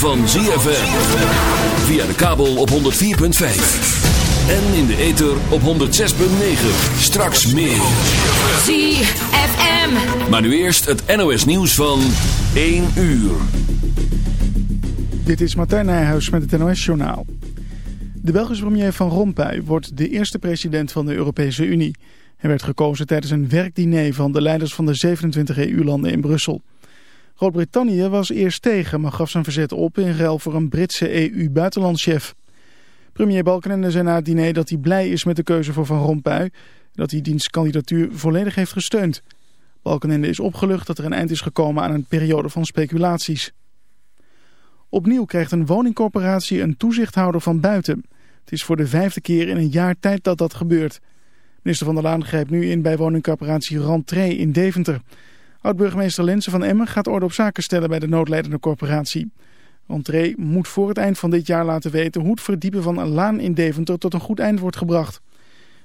van ZFM. Via de kabel op 104.5. En in de ether op 106.9. Straks meer. ZFM. Maar nu eerst het NOS nieuws van 1 uur. Dit is Martijn Nijhuis met het NOS Journaal. De Belgische premier Van Rompuy wordt de eerste president van de Europese Unie. Hij werd gekozen tijdens een werkdiner van de leiders van de 27 EU-landen in Brussel. Groot-Brittannië was eerst tegen, maar gaf zijn verzet op in ruil voor een Britse EU-buitenlandchef. Premier Balkenende zei na het diner dat hij blij is met de keuze voor Van Rompuy... en dat hij diens kandidatuur volledig heeft gesteund. Balkenende is opgelucht dat er een eind is gekomen aan een periode van speculaties. Opnieuw krijgt een woningcorporatie een toezichthouder van buiten. Het is voor de vijfde keer in een jaar tijd dat dat gebeurt. Minister Van der Laan grijpt nu in bij woningcorporatie Rantree in Deventer. Oud-burgemeester van Emmen gaat orde op zaken stellen bij de noodleidende corporatie. Rantree moet voor het eind van dit jaar laten weten hoe het verdiepen van een laan in Deventer tot een goed eind wordt gebracht.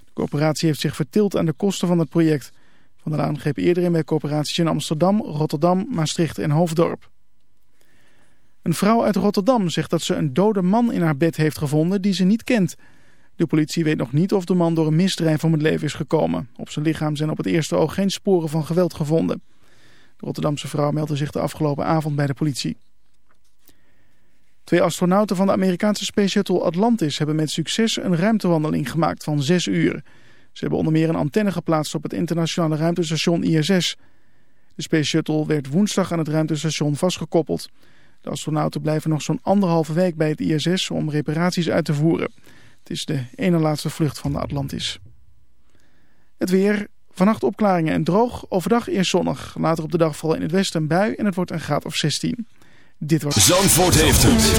De corporatie heeft zich vertild aan de kosten van het project. Van der Laan greep eerder in bij corporaties in Amsterdam, Rotterdam, Maastricht en Hoofddorp. Een vrouw uit Rotterdam zegt dat ze een dode man in haar bed heeft gevonden die ze niet kent. De politie weet nog niet of de man door een misdrijf om het leven is gekomen. Op zijn lichaam zijn op het eerste oog geen sporen van geweld gevonden. Rotterdamse vrouw meldde zich de afgelopen avond bij de politie. Twee astronauten van de Amerikaanse Space Shuttle Atlantis hebben met succes een ruimtewandeling gemaakt van zes uur. Ze hebben onder meer een antenne geplaatst op het internationale ruimtestation ISS. De Space Shuttle werd woensdag aan het ruimtestation vastgekoppeld. De astronauten blijven nog zo'n anderhalve week bij het ISS om reparaties uit te voeren. Het is de ene laatste vlucht van de Atlantis. Het weer, vannacht opklaringen en droog, overdag eerst zonnig. Later op de dag vallen in het westen een bui en het wordt een graad of 16. Dit was... Zandvoort heeft het.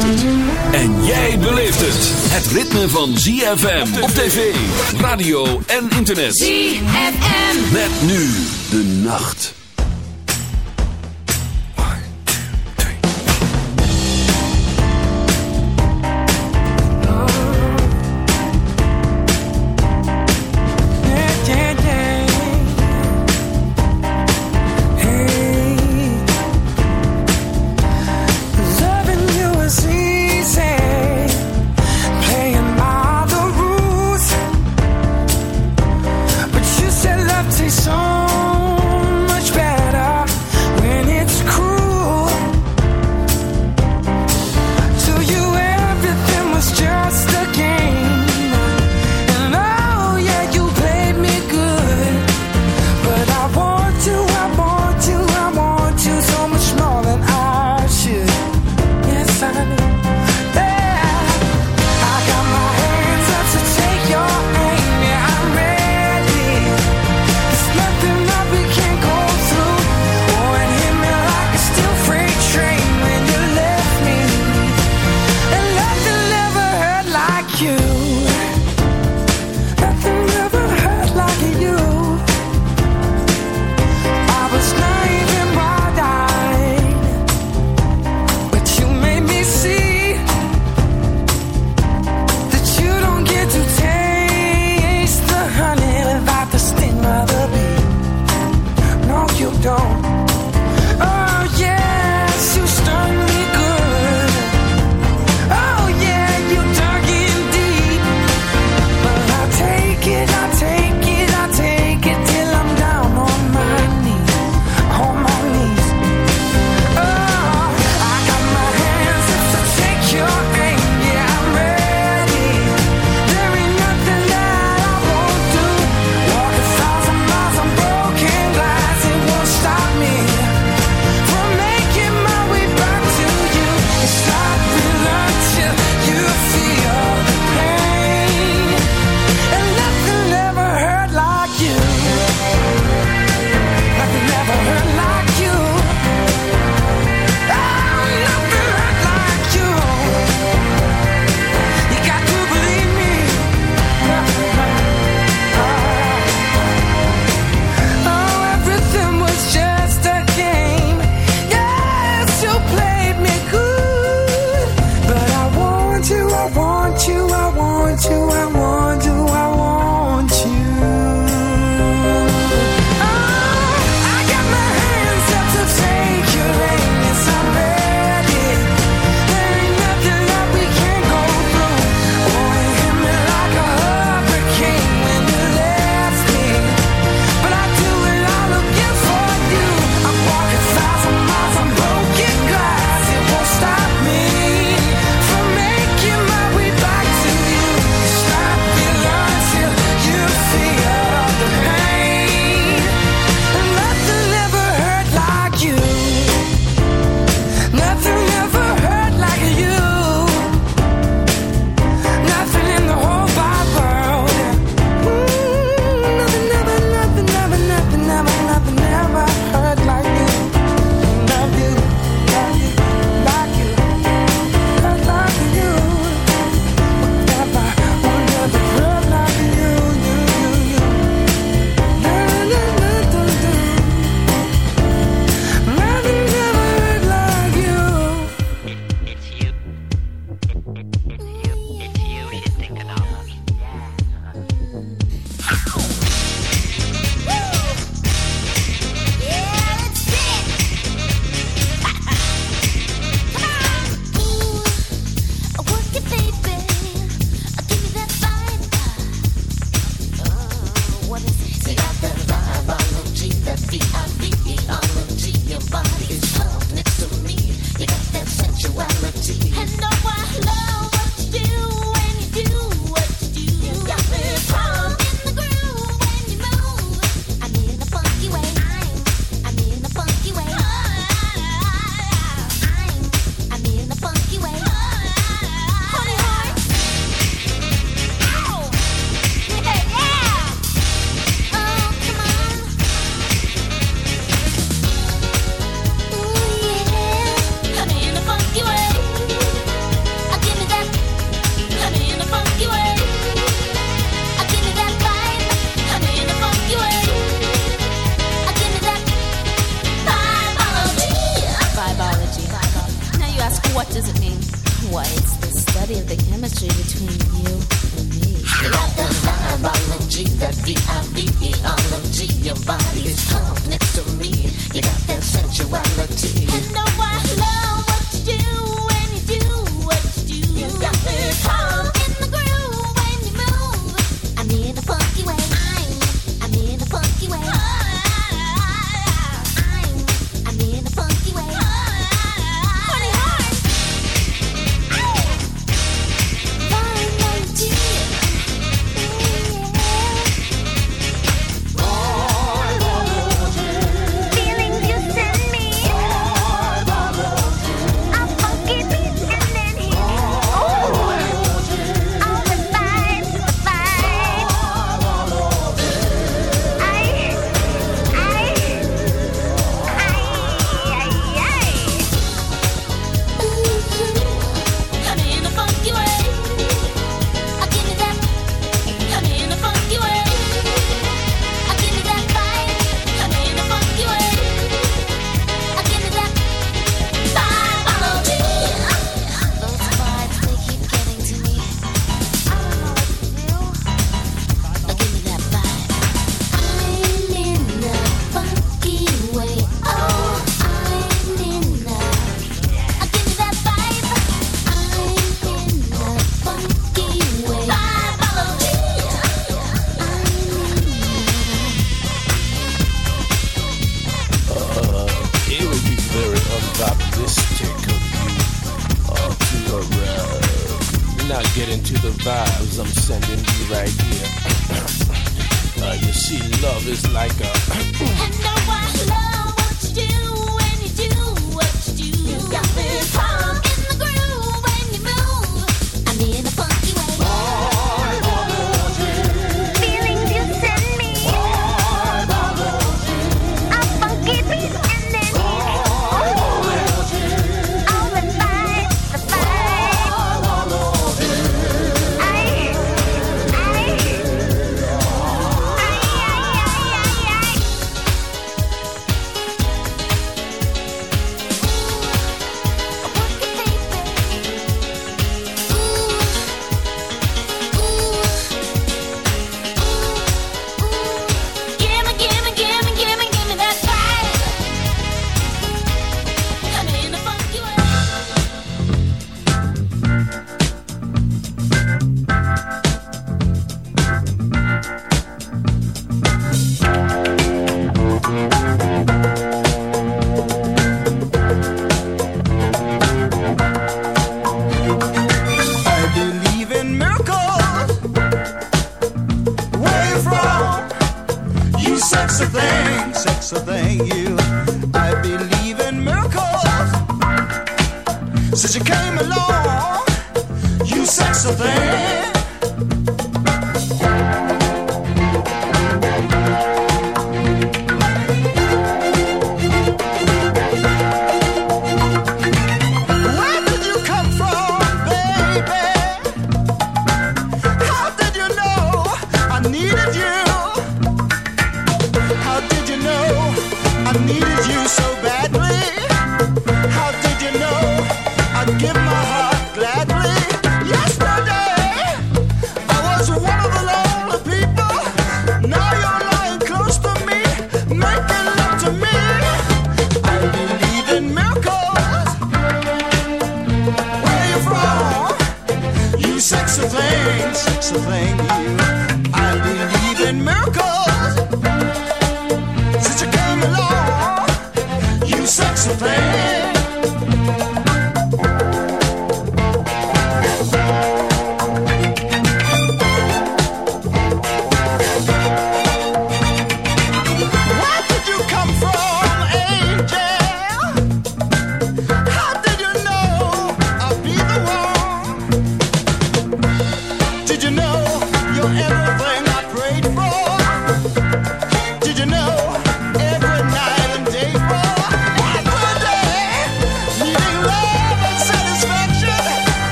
En jij beleeft het. Het ritme van ZFM op tv, radio en internet. ZFM. Met nu de nacht. to the vibes I'm sending you right here. uh, you see, love is like a. and I love what you do.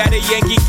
At a Yankee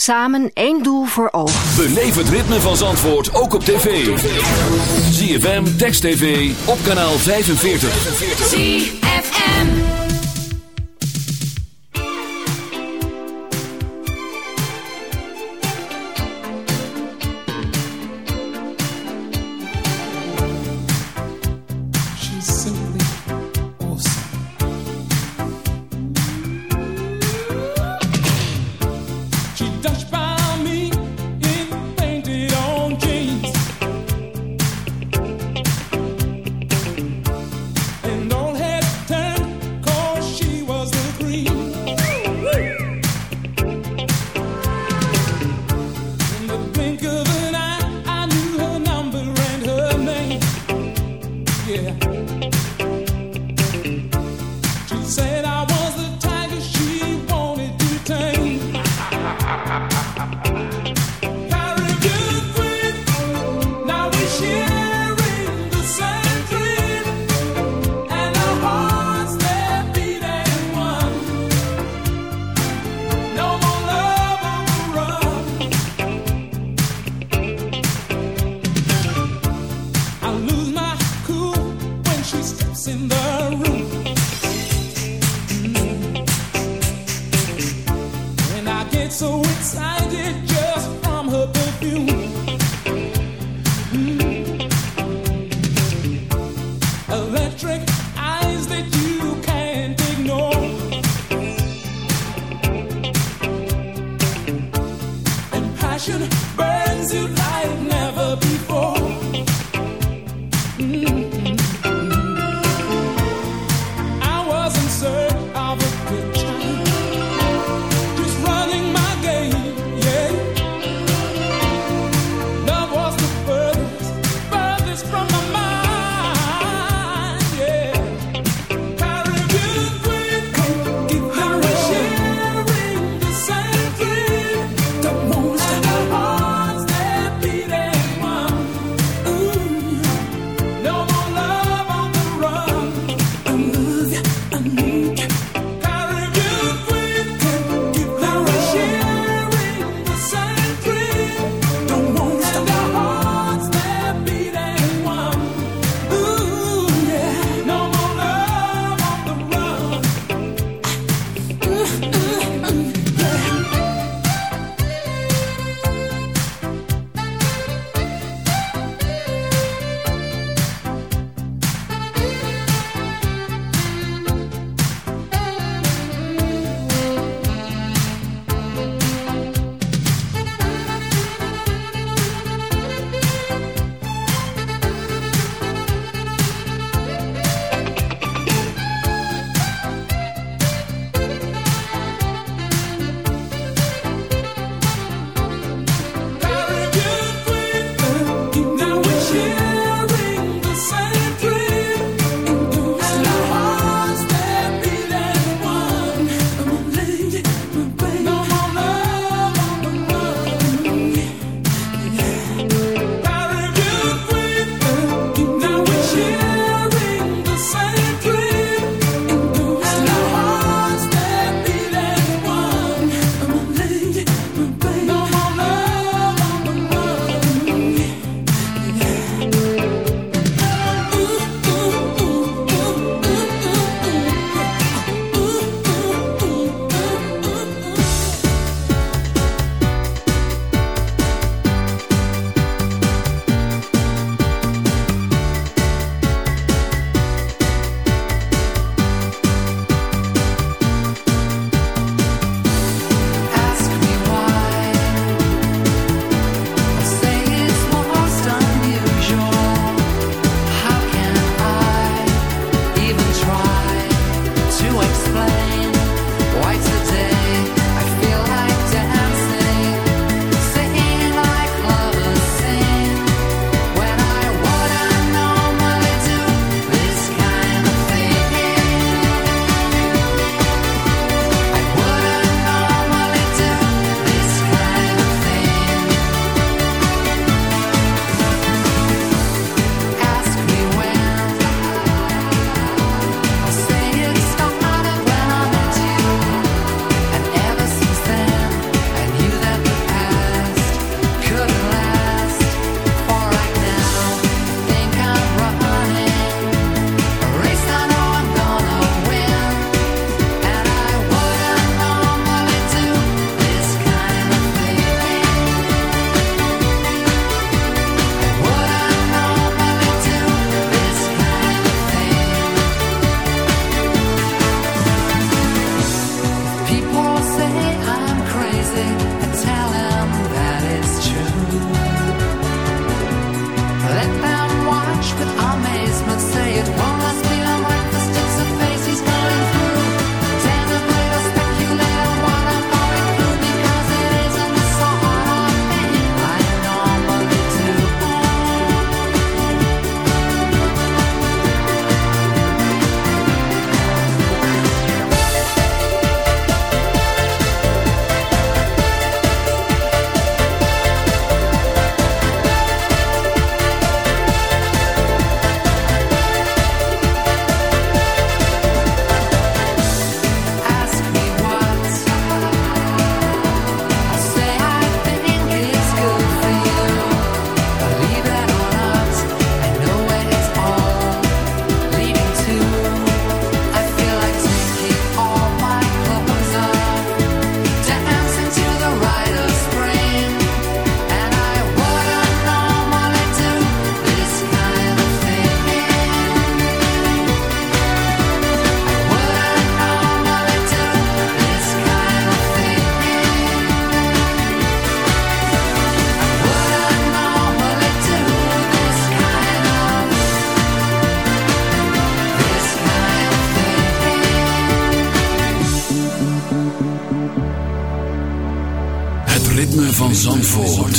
Samen één doel voor ogen. Beleef het ritme van Zandvoort ook op tv. ZFM, Text TV, op kanaal 45. ZFM. Van Zandvoort.